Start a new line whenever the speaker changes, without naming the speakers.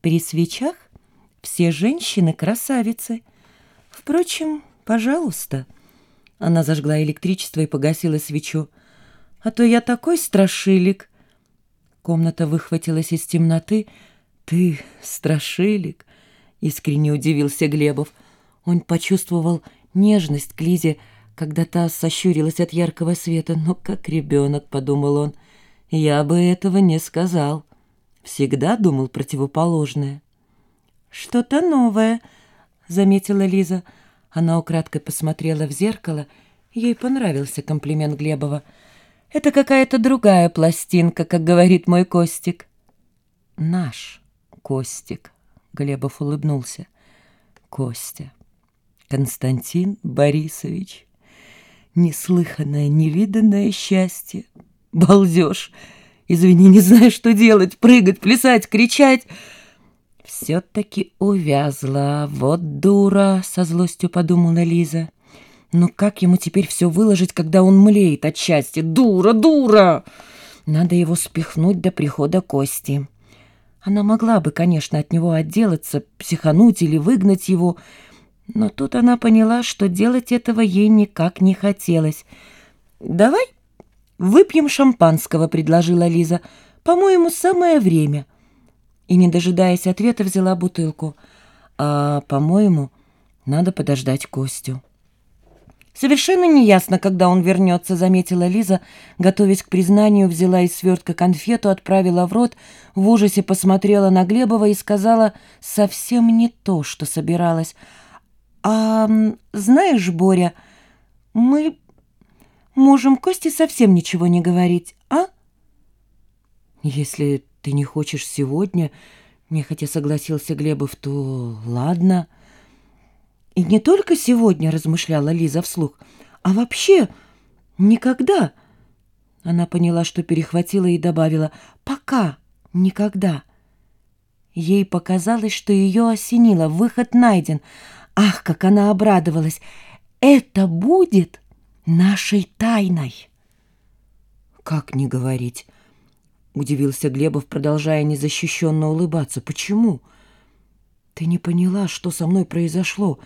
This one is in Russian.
При свечах все женщины красавицы. Впрочем, пожалуйста. Она зажгла электричество и погасила свечу. А то я такой страшилик. Комната выхватилась из темноты. Ты страшилик, искренне удивился Глебов. Он почувствовал нежность к Лизе, когда та сощурилась от яркого света. «Ну, как ребенок», — подумал он, — «я бы этого не сказал». Всегда думал противоположное. «Что-то новое», — заметила Лиза. Она украдкой посмотрела в зеркало. Ей понравился комплимент Глебова. «Это какая-то другая пластинка, как говорит мой Костик». «Наш Костик», — Глебов улыбнулся. «Костя, Константин Борисович, неслыханное, невиданное счастье, балдеж». Извини, не знаю, что делать. Прыгать, плясать, кричать. Все-таки увязла. Вот дура, со злостью подумала Лиза. Но как ему теперь все выложить, когда он млеет от счастья? Дура, дура! Надо его спихнуть до прихода Кости. Она могла бы, конечно, от него отделаться, психануть или выгнать его, но тут она поняла, что делать этого ей никак не хотелось. «Давай «Выпьем шампанского», — предложила Лиза. «По-моему, самое время». И, не дожидаясь ответа, взяла бутылку. «А, по-моему, надо подождать Костю». «Совершенно неясно, когда он вернется», — заметила Лиза, готовясь к признанию, взяла из свертка конфету, отправила в рот, в ужасе посмотрела на Глебова и сказала совсем не то, что собиралась. «А знаешь, Боря, мы можем Косте совсем ничего не говорить, а?» «Если ты не хочешь сегодня, — нехотя согласился Глебов, — то ладно». «И не только сегодня, — размышляла Лиза вслух, — а вообще никогда». Она поняла, что перехватила и добавила «пока, никогда». Ей показалось, что ее осенило, выход найден. Ах, как она обрадовалась! «Это будет нашей тайной. Как не говорить? Удивился Глебов, продолжая незащищенно улыбаться. Почему? Ты не поняла, что со мной произошло?